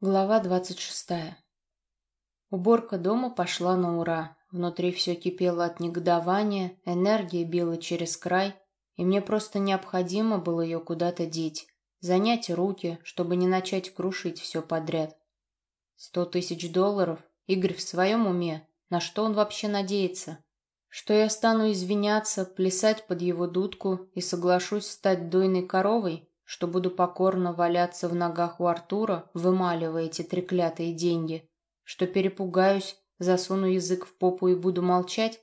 Глава двадцать шестая. Уборка дома пошла на ура. Внутри все кипело от негодования, энергия била через край, и мне просто необходимо было ее куда-то деть. Занять руки, чтобы не начать крушить все подряд. Сто тысяч долларов? Игорь в своем уме? На что он вообще надеется? Что я стану извиняться, плясать под его дудку и соглашусь стать дойной коровой? Что буду покорно валяться в ногах у Артура, вымаливая эти треклятые деньги, что перепугаюсь, засуну язык в попу и буду молчать?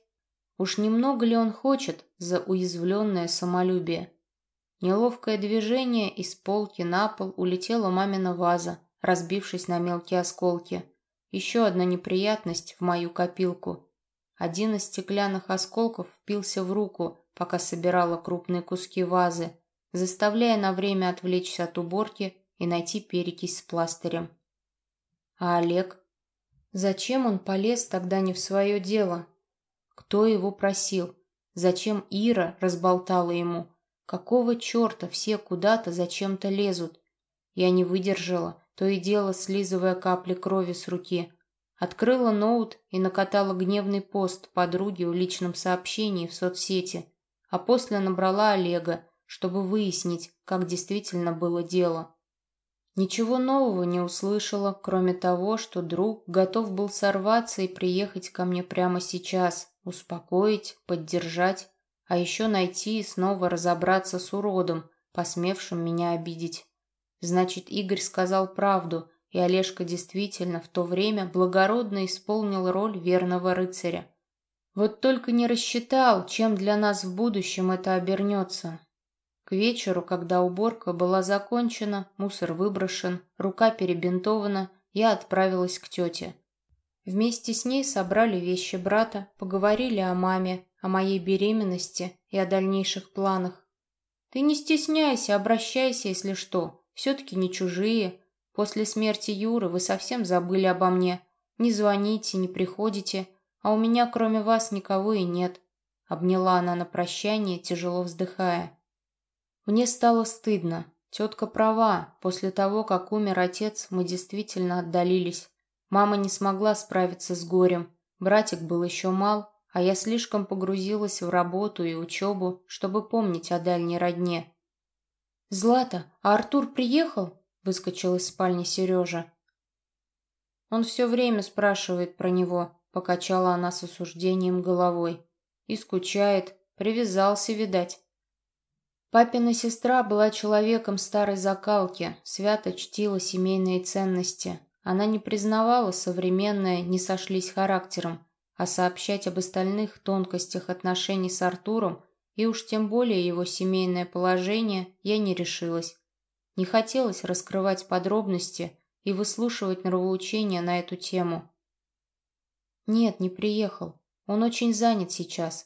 Уж немного ли он хочет за уязвленное самолюбие? Неловкое движение из полки на пол улетела мамина ваза, разбившись на мелкие осколки. Еще одна неприятность в мою копилку. Один из стеклянных осколков впился в руку, пока собирала крупные куски вазы, заставляя на время отвлечься от уборки и найти перекись с пластырем. А Олег? Зачем он полез тогда не в свое дело? Кто его просил? Зачем Ира разболтала ему? Какого черта все куда-то зачем-то лезут? Я не выдержала, то и дело слизывая капли крови с руки. Открыла ноут и накатала гневный пост подруге в личном сообщении в соцсети, а после набрала Олега, чтобы выяснить, как действительно было дело. Ничего нового не услышала, кроме того, что друг готов был сорваться и приехать ко мне прямо сейчас, успокоить, поддержать, а еще найти и снова разобраться с уродом, посмевшим меня обидеть. Значит, Игорь сказал правду, и Олежка действительно в то время благородно исполнил роль верного рыцаря. Вот только не рассчитал, чем для нас в будущем это обернется. К вечеру, когда уборка была закончена, мусор выброшен, рука перебинтована, я отправилась к тете. Вместе с ней собрали вещи брата, поговорили о маме, о моей беременности и о дальнейших планах. «Ты не стесняйся, обращайся, если что. Все-таки не чужие. После смерти Юры вы совсем забыли обо мне. Не звоните, не приходите, а у меня кроме вас никого и нет». Обняла она на прощание, тяжело вздыхая. Мне стало стыдно. Тетка права. После того, как умер отец, мы действительно отдалились. Мама не смогла справиться с горем. Братик был еще мал, а я слишком погрузилась в работу и учебу, чтобы помнить о дальней родне. «Злата, а Артур приехал?» – выскочил из спальни Сережа. «Он все время спрашивает про него», – покачала она с осуждением головой. «И скучает. Привязался, видать». Папина сестра была человеком старой закалки, свято чтила семейные ценности. Она не признавала современное, не сошлись характером, а сообщать об остальных тонкостях отношений с Артуром и уж тем более его семейное положение я не решилась. Не хотелось раскрывать подробности и выслушивать нравоучения на эту тему. Нет, не приехал. Он очень занят сейчас.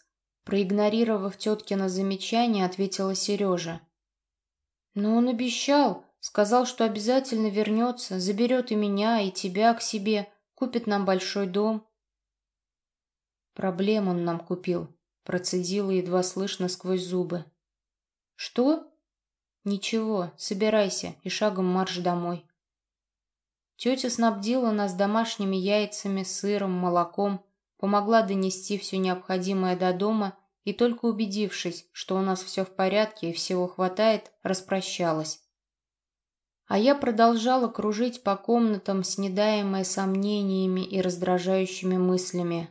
Проигнорировав теткино замечание, ответила Сережа. «Но он обещал, сказал, что обязательно вернется, заберет и меня, и тебя к себе, купит нам большой дом». «Проблем он нам купил», — процедила едва слышно сквозь зубы. «Что?» «Ничего, собирайся и шагом марш домой». Тетя снабдила нас домашними яйцами, сыром, молоком, помогла донести все необходимое до дома и только убедившись, что у нас все в порядке и всего хватает, распрощалась. А я продолжала кружить по комнатам, снедаемая сомнениями и раздражающими мыслями.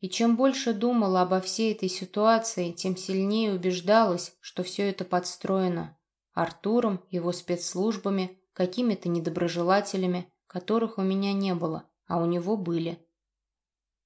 И чем больше думала обо всей этой ситуации, тем сильнее убеждалась, что все это подстроено. Артуром, его спецслужбами, какими-то недоброжелателями, которых у меня не было, а у него были.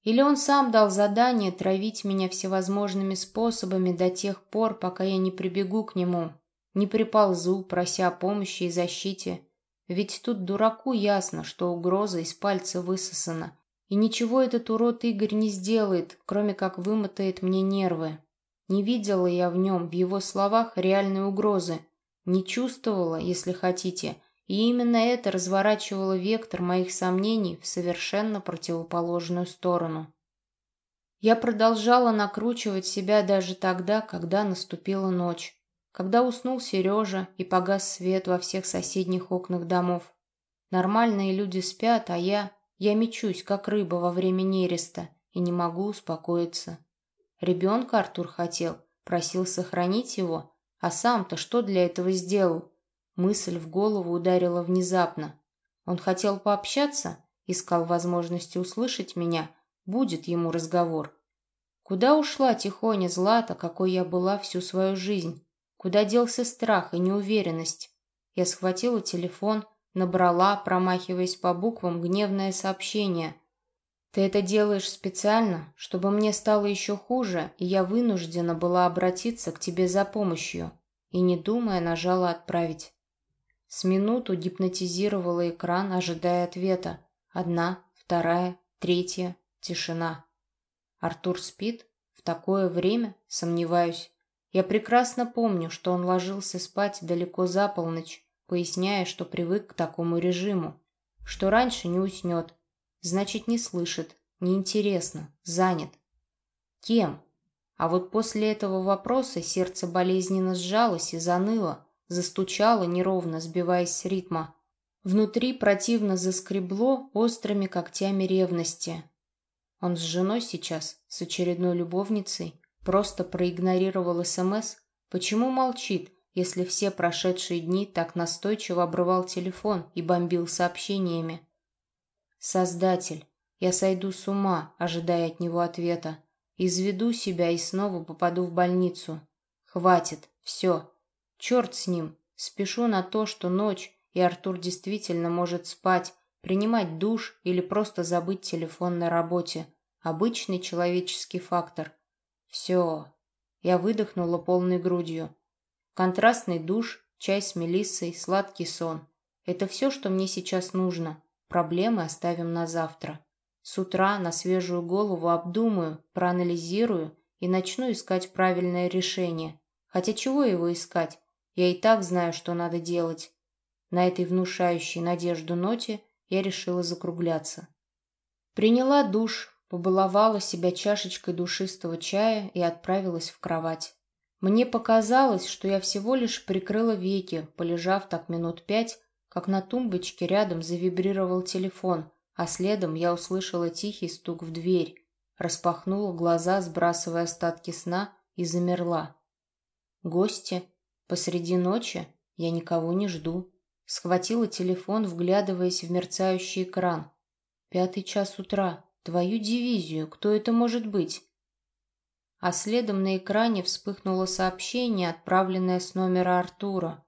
Или он сам дал задание травить меня всевозможными способами до тех пор, пока я не прибегу к нему, не приползу, прося о помощи и защите. Ведь тут дураку ясно, что угроза из пальца высосана. И ничего этот урод Игорь не сделает, кроме как вымотает мне нервы. Не видела я в нем, в его словах, реальной угрозы. Не чувствовала, если хотите, и именно это разворачивало вектор моих сомнений в совершенно противоположную сторону. Я продолжала накручивать себя даже тогда, когда наступила ночь, когда уснул Сережа и погас свет во всех соседних окнах домов. Нормальные люди спят, а я... Я мечусь, как рыба во время нереста, и не могу успокоиться. Ребенка Артур хотел, просил сохранить его, а сам-то что для этого сделал? Мысль в голову ударила внезапно. Он хотел пообщаться, искал возможности услышать меня, будет ему разговор. Куда ушла тихоня Злата, какой я была всю свою жизнь? Куда делся страх и неуверенность? Я схватила телефон, набрала, промахиваясь по буквам, гневное сообщение. «Ты это делаешь специально, чтобы мне стало еще хуже, и я вынуждена была обратиться к тебе за помощью». И, не думая, нажала «Отправить». С минуту гипнотизировала экран, ожидая ответа. Одна, вторая, третья, тишина. Артур спит? В такое время? Сомневаюсь. Я прекрасно помню, что он ложился спать далеко за полночь, поясняя, что привык к такому режиму, что раньше не уснет, значит, не слышит, неинтересно, занят. Кем? А вот после этого вопроса сердце болезненно сжалось и заныло, застучало неровно, сбиваясь с ритма. Внутри противно заскребло острыми когтями ревности. Он с женой сейчас, с очередной любовницей, просто проигнорировал СМС. Почему молчит, если все прошедшие дни так настойчиво обрывал телефон и бомбил сообщениями? Создатель, я сойду с ума, ожидая от него ответа. Изведу себя и снова попаду в больницу. Хватит, все. Черт с ним. Спешу на то, что ночь, и Артур действительно может спать, принимать душ или просто забыть телефон на работе. Обычный человеческий фактор. Все. Я выдохнула полной грудью. Контрастный душ, чай с мелиссой, сладкий сон. Это все, что мне сейчас нужно. Проблемы оставим на завтра. С утра на свежую голову обдумаю, проанализирую и начну искать правильное решение. Хотя чего его искать? Я и так знаю, что надо делать. На этой внушающей надежду ноте я решила закругляться. Приняла душ, побаловала себя чашечкой душистого чая и отправилась в кровать. Мне показалось, что я всего лишь прикрыла веки, полежав так минут пять, как на тумбочке рядом завибрировал телефон, а следом я услышала тихий стук в дверь, распахнула глаза, сбрасывая остатки сна, и замерла. Гости? Посреди ночи? Я никого не жду. Схватила телефон, вглядываясь в мерцающий экран. Пятый час утра. Твою дивизию. Кто это может быть? А следом на экране вспыхнуло сообщение, отправленное с номера Артура.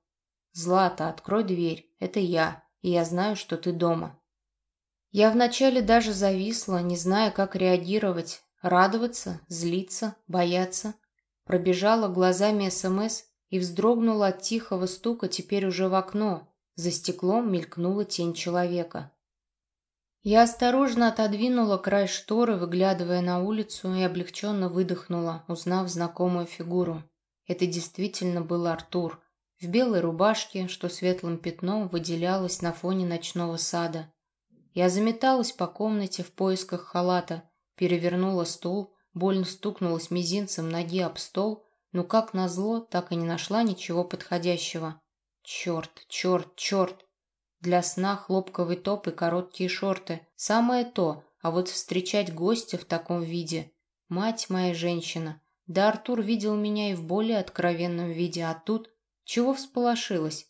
«Злата, открой дверь. Это я, и я знаю, что ты дома». Я вначале даже зависла, не зная, как реагировать. Радоваться, злиться, бояться. Пробежала глазами СМС и вздрогнула от тихого стука теперь уже в окно, за стеклом мелькнула тень человека. Я осторожно отодвинула край шторы, выглядывая на улицу, и облегченно выдохнула, узнав знакомую фигуру. Это действительно был Артур, в белой рубашке, что светлым пятном выделялось на фоне ночного сада. Я заметалась по комнате в поисках халата, перевернула стул, больно стукнулась мизинцем ноги об стол, но как назло, так и не нашла ничего подходящего. Черт, черт, черт. Для сна хлопковый топ и короткие шорты. Самое то, а вот встречать гостя в таком виде. Мать моя женщина. Да Артур видел меня и в более откровенном виде, а тут... Чего всполошилась?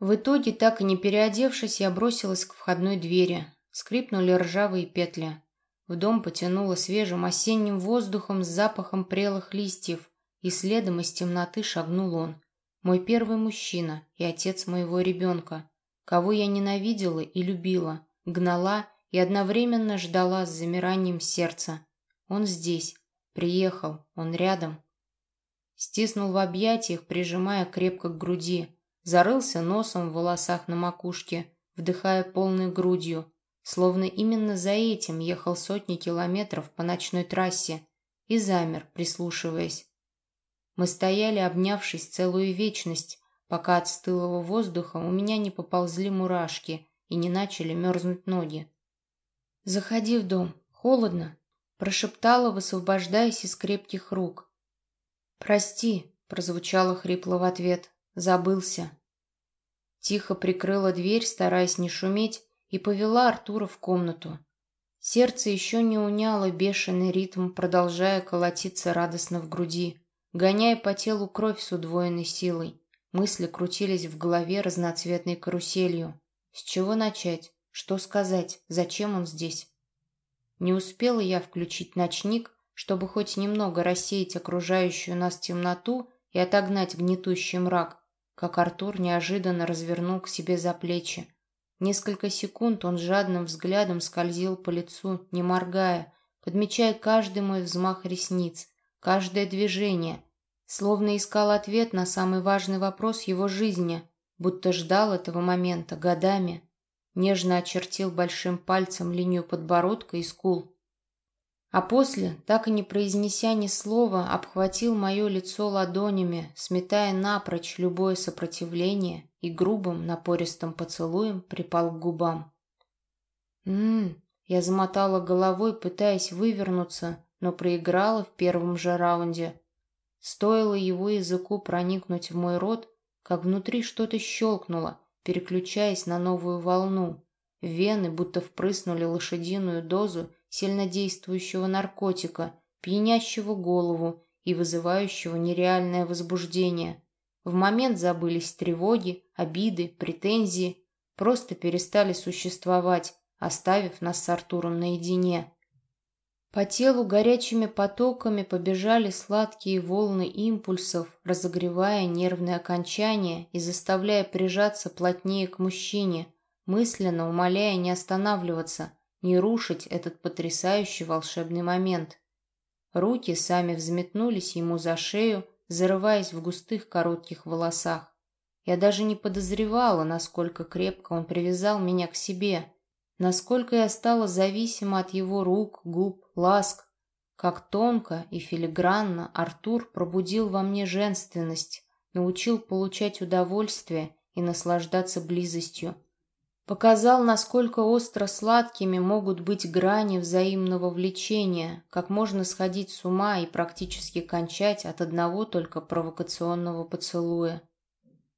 В итоге, так и не переодевшись, я бросилась к входной двери. Скрипнули ржавые петли. В дом потянуло свежим осенним воздухом с запахом прелых листьев, и следом из темноты шагнул он. Мой первый мужчина и отец моего ребенка, кого я ненавидела и любила, гнала и одновременно ждала с замиранием сердца. Он здесь, приехал, он рядом. Стиснул в объятиях, прижимая крепко к груди, зарылся носом в волосах на макушке, вдыхая полной грудью, словно именно за этим ехал сотни километров по ночной трассе и замер, прислушиваясь. Мы стояли, обнявшись целую вечность, пока от стылого воздуха у меня не поползли мурашки и не начали мерзнуть ноги. «Заходи в дом. Холодно», — прошептала, высвобождаясь из крепких рук. «Прости», — прозвучало хрипло в ответ. «Забылся». Тихо прикрыла дверь, стараясь не шуметь, и повела Артура в комнату. Сердце еще не уняло бешеный ритм, продолжая колотиться радостно в груди, гоняя по телу кровь с удвоенной силой. Мысли крутились в голове разноцветной каруселью. С чего начать? Что сказать? Зачем он здесь? Не успела я включить ночник, чтобы хоть немного рассеять окружающую нас темноту и отогнать гнетущий мрак, как Артур неожиданно развернул к себе за плечи. Несколько секунд он жадным взглядом скользил по лицу, не моргая, подмечая каждый мой взмах ресниц, каждое движение, словно искал ответ на самый важный вопрос его жизни, будто ждал этого момента годами. Нежно очертил большим пальцем линию подбородка и скул, а после, так и не произнеся ни слова, обхватил мое лицо ладонями, сметая напрочь любое сопротивление и грубым напористым поцелуем припал к губам. «М-м-м», я замотала головой, пытаясь вывернуться, но проиграла в первом же раунде. Стоило его языку проникнуть в мой рот, как внутри что-то щелкнуло, переключаясь на новую волну. Вены будто впрыснули лошадиную дозу сильнодействующего наркотика, пьянящего голову и вызывающего нереальное возбуждение. В момент забылись тревоги, обиды, претензии, просто перестали существовать, оставив нас с Артуром наедине. По телу горячими потоками побежали сладкие волны импульсов, разогревая нервные окончания и заставляя прижаться плотнее к мужчине, мысленно умоляя не останавливаться, не рушить этот потрясающий волшебный момент. Руки сами взметнулись ему за шею, зарываясь в густых коротких волосах. Я даже не подозревала, насколько крепко он привязал меня к себе, насколько я стала зависима от его рук, губ, ласк, как тонко и филигранно Артур пробудил во мне женственность, научил получать удовольствие и наслаждаться близостью. Показал, насколько остро сладкими могут быть грани взаимного влечения, как можно сходить с ума и практически кончать от одного только провокационного поцелуя.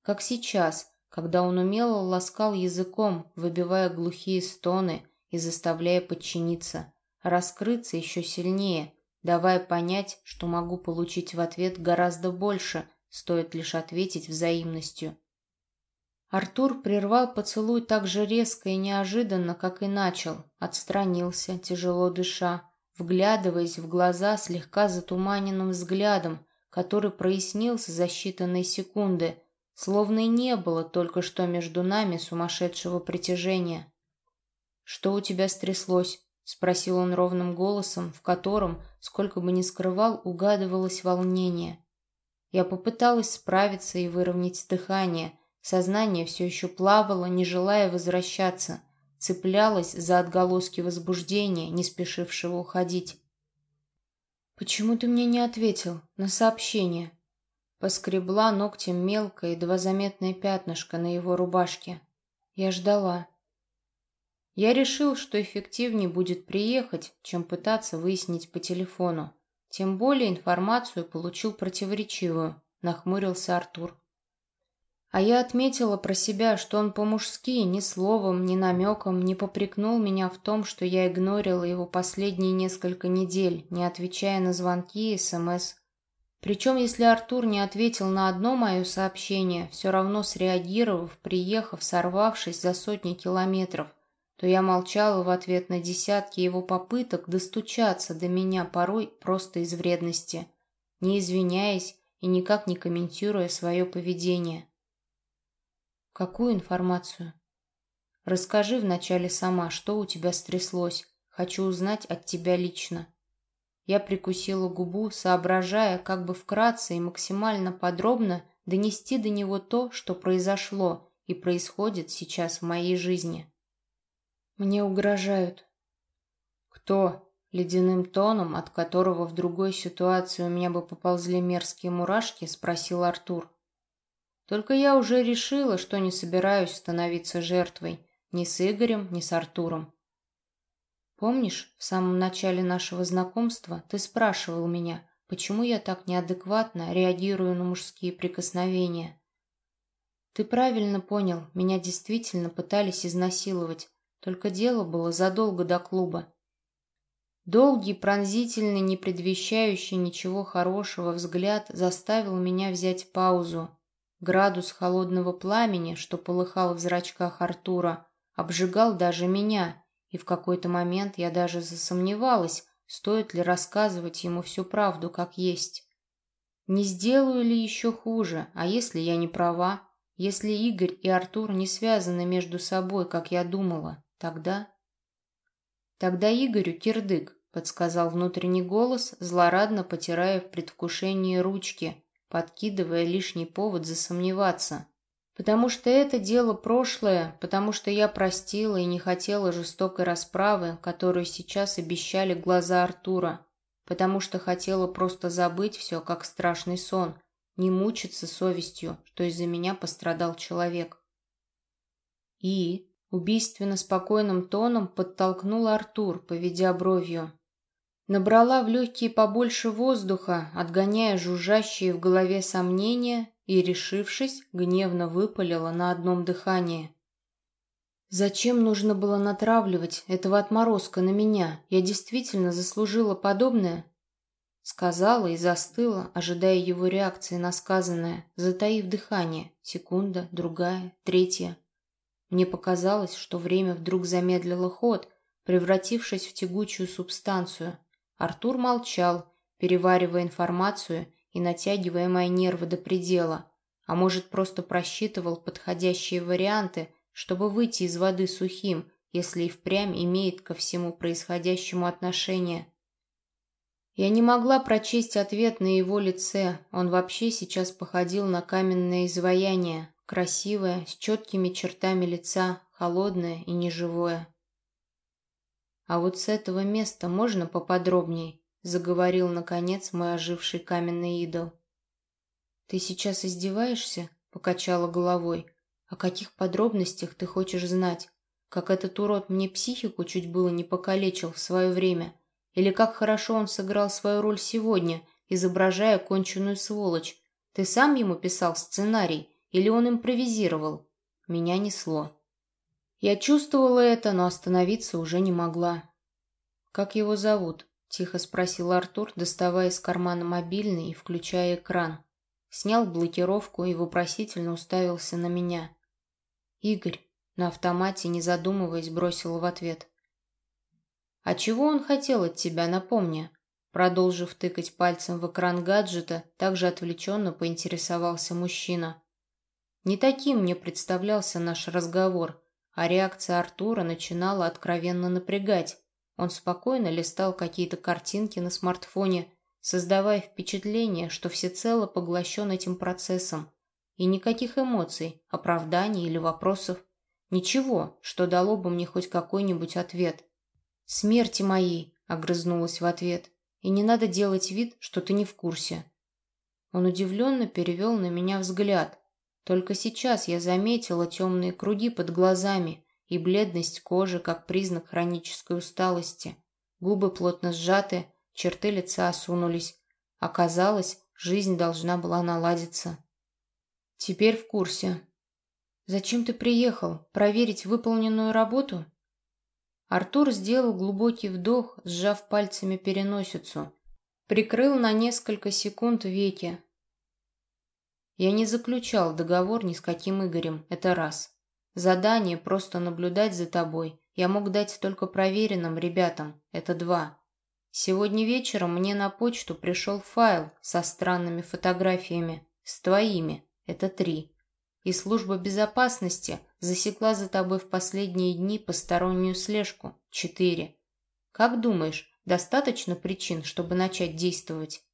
Как сейчас, когда он умело ласкал языком, выбивая глухие стоны и заставляя подчиниться, раскрыться еще сильнее, давая понять, что могу получить в ответ гораздо больше, стоит лишь ответить взаимностью. Артур прервал поцелуй так же резко и неожиданно, как и начал. Отстранился, тяжело дыша, вглядываясь в глаза слегка затуманенным взглядом, который прояснился за считанные секунды, словно и не было только что между нами сумасшедшего притяжения. «Что у тебя стряслось?» — спросил он ровным голосом, в котором, сколько бы ни скрывал, угадывалось волнение. Я попыталась справиться и выровнять дыхание — Сознание все еще плавало, не желая возвращаться, цеплялось за отголоски возбуждения, не спешившего уходить. «Почему ты мне не ответил на сообщение?» Поскребла ногтем мелкое, едва заметное пятнышко на его рубашке. Я ждала. Я решил, что эффективнее будет приехать, чем пытаться выяснить по телефону. Тем более информацию получил противоречивую, нахмурился Артур. А я отметила про себя, что он по-мужски ни словом, ни намеком не попрекнул меня в том, что я игнорила его последние несколько недель, не отвечая на звонки и СМС. Причем, если Артур не ответил на одно мое сообщение, все равно среагировав, приехав, сорвавшись за сотни километров, то я молчала в ответ на десятки его попыток достучаться до меня порой просто из вредности, не извиняясь и никак не комментируя свое поведение. Какую информацию? Расскажи вначале сама, что у тебя стряслось. Хочу узнать от тебя лично. Я прикусила губу, соображая, как бы вкратце и максимально подробно донести до него то, что произошло и происходит сейчас в моей жизни. Мне угрожают. Кто? Ледяным тоном, от которого в другой ситуации у меня бы поползли мерзкие мурашки, спросил Артур. Только я уже решила, что не собираюсь становиться жертвой ни с Игорем, ни с Артуром. Помнишь, в самом начале нашего знакомства ты спрашивал меня, почему я так неадекватно реагирую на мужские прикосновения? Ты правильно понял, меня действительно пытались изнасиловать. Только дело было задолго до клуба. Долгий, пронзительный, не предвещающий ничего хорошего взгляд заставил меня взять паузу. Градус холодного пламени, что полыхал в зрачках Артура, обжигал даже меня, и в какой-то момент я даже засомневалась, стоит ли рассказывать ему всю правду как есть. Не сделаю ли еще хуже, а если я не права? Если Игорь и Артур не связаны между собой, как я думала, тогда... Тогда Игорю кирдык, подсказал внутренний голос, злорадно потирая в предвкушении ручки, подкидывая лишний повод засомневаться. Потому что это дело прошлое, потому что я простила и не хотела жестокой расправы, которую сейчас обещали глаза Артура, потому что хотела просто забыть все, как страшный сон, не мучиться совестью, что из-за меня пострадал человек. И убийственно спокойным тоном подтолкнул Артур, поведя бровью. Набрала в легкие побольше воздуха, отгоняя жужжащие в голове сомнения и, решившись, гневно выпалила на одном дыхании. «Зачем нужно было натравливать этого отморозка на меня? Я действительно заслужила подобное?» Сказала и застыла, ожидая его реакции на сказанное, затаив дыхание. Секунда, другая, третья. Мне показалось, что время вдруг замедлило ход, превратившись в тягучую субстанцию. Артур молчал, переваривая информацию и натягивая мои нервы до предела, а может, просто просчитывал подходящие варианты, чтобы выйти из воды сухим, если и впрямь имеет ко всему происходящему отношение. Я не могла прочесть ответ на его лице. Он вообще сейчас походил на каменное изваяние, красивое, с четкими чертами лица, холодное и неживое. «А вот с этого места можно поподробней?» — заговорил, наконец, мой оживший каменный идол. «Ты сейчас издеваешься?» — покачала головой. «О каких подробностях ты хочешь знать? Как этот урод мне психику чуть было не покалечил в свое время?» Или как хорошо он сыграл свою роль сегодня, изображая конченую сволочь. Ты сам ему писал сценарий или он импровизировал? Меня несло. Я чувствовала это, но остановиться уже не могла. «Как его зовут?» – тихо спросил Артур, доставая из кармана мобильный и включая экран. Снял блокировку и вопросительно уставился на меня. «Игорь», – на автомате, не задумываясь, бросила в ответ. «А чего он хотел от тебя, напомни?» Продолжив тыкать пальцем в экран гаджета, также отвлеченно поинтересовался мужчина. Не таким мне представлялся наш разговор, а реакция Артура начинала откровенно напрягать. Он спокойно листал какие-то картинки на смартфоне, создавая впечатление, что всецело поглощен этим процессом. И никаких эмоций, оправданий или вопросов. Ничего, что дало бы мне хоть какой-нибудь ответ. «Смерти моей!» — огрызнулась в ответ. «И не надо делать вид, что ты не в курсе». Он удивленно перевел на меня взгляд. Только сейчас я заметила темные круги под глазами и бледность кожи как признак хронической усталости. Губы плотно сжаты, черты лица осунулись. Оказалось, жизнь должна была наладиться. Теперь в курсе. «Зачем ты приехал? Проверить выполненную работу?» Артур сделал глубокий вдох, сжав пальцами переносицу. Прикрыл на несколько секунд веки. Я не заключал договор ни с каким Игорем, это раз. Задание просто наблюдать за тобой я мог дать только проверенным ребятам, это два. Сегодня вечером мне на почту пришел файл со странными фотографиями, с твоими, это три. И служба безопасности – засекла за тобой в последние дни постороннюю слежку. Четыре. Как думаешь, достаточно причин, чтобы начать действовать?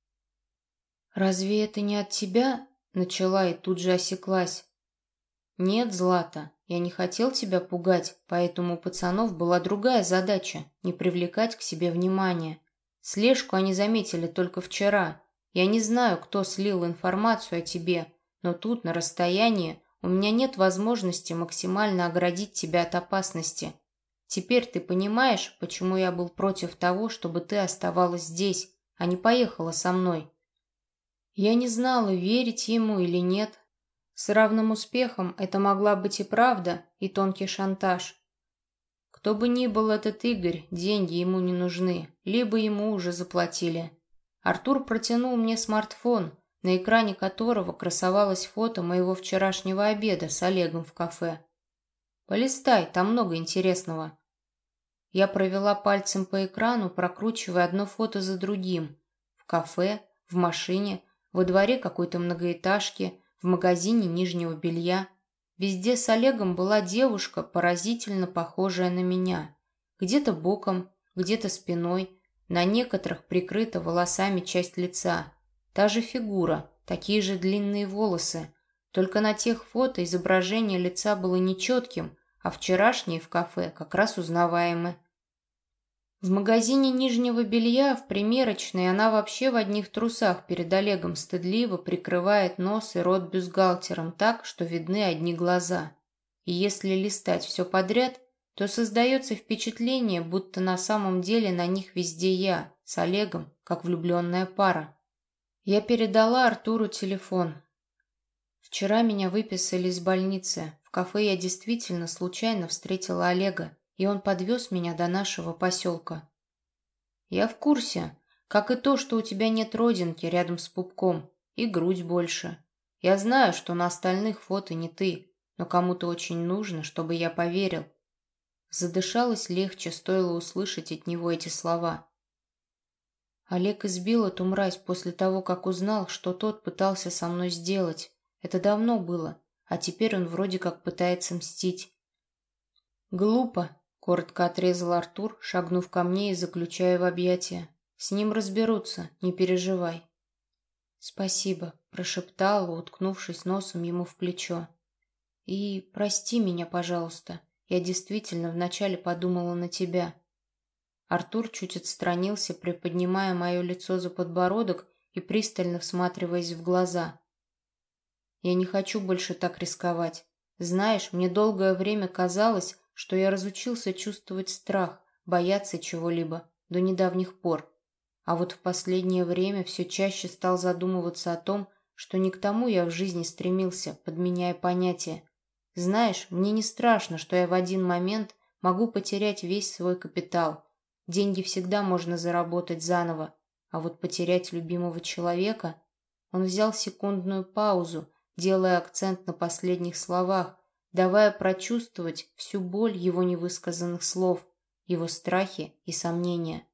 Разве это не от тебя? Начала и тут же осеклась. Нет, Злата, я не хотел тебя пугать, поэтому у пацанов была другая задача – не привлекать к себе внимания. Слежку они заметили только вчера. Я не знаю, кто слил информацию о тебе, но тут, на расстоянии, у меня нет возможности максимально оградить тебя от опасности. Теперь ты понимаешь, почему я был против того, чтобы ты оставалась здесь, а не поехала со мной. Я не знала, верить ему или нет. С равным успехом это могла быть и правда, и тонкий шантаж. Кто бы ни был этот Игорь, деньги ему не нужны, либо ему уже заплатили. Артур протянул мне смартфон, на экране которого красовалось фото моего вчерашнего обеда с Олегом в кафе. «Полистай, там много интересного». Я провела пальцем по экрану, прокручивая одно фото за другим. В кафе, в машине, во дворе какой-то многоэтажки, в магазине нижнего белья. Везде с Олегом была девушка, поразительно похожая на меня. Где-то боком, где-то спиной, на некоторых прикрыта волосами часть лица. Та же фигура, такие же длинные волосы. Только на тех фото изображение лица было нечетким, а вчерашние в кафе как раз узнаваемы. В магазине нижнего белья, в примерочной, она вообще в одних трусах перед Олегом стыдливо прикрывает нос и рот бюстгальтером так, что видны одни глаза. И если листать все подряд, то создается впечатление, будто на самом деле на них везде я, с Олегом, как влюбленная пара. Я передала Артуру телефон. Вчера меня выписали из больницы. В кафе я действительно случайно встретила Олега и он подвез меня до нашего поселка. Я в курсе, как и то, что у тебя нет родинки рядом с пупком, и грудь больше. Я знаю, что на остальных фото не ты, но кому-то очень нужно, чтобы я поверил. Задышалось легче, стоило услышать от него эти слова. Олег избил эту мразь после того, как узнал, что тот пытался со мной сделать. Это давно было, а теперь он вроде как пытается мстить. Глупо, Коротко отрезал Артур, шагнув ко мне и заключая в объятия. «С ним разберутся, не переживай». «Спасибо», — прошептала, уткнувшись носом ему в плечо. «И прости меня, пожалуйста. Я действительно вначале подумала на тебя». Артур чуть отстранился, приподнимая мое лицо за подбородок и пристально всматриваясь в глаза. «Я не хочу больше так рисковать. Знаешь, мне долгое время казалось, что я разучился чувствовать страх, бояться чего-либо до недавних пор. А вот в последнее время все чаще стал задумываться о том, что не к тому я в жизни стремился, подменяя понятия. Знаешь, мне не страшно, что я в один момент могу потерять весь свой капитал. Деньги всегда можно заработать заново, а вот потерять любимого человека... Он взял секундную паузу, делая акцент на последних словах, давая прочувствовать всю боль его невысказанных слов, его страхи и сомнения.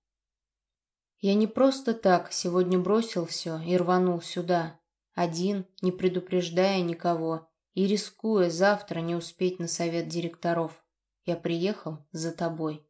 Я не просто так сегодня бросил все и рванул сюда, один, не предупреждая никого и рискуя завтра не успеть на совет директоров. Я приехал за тобой.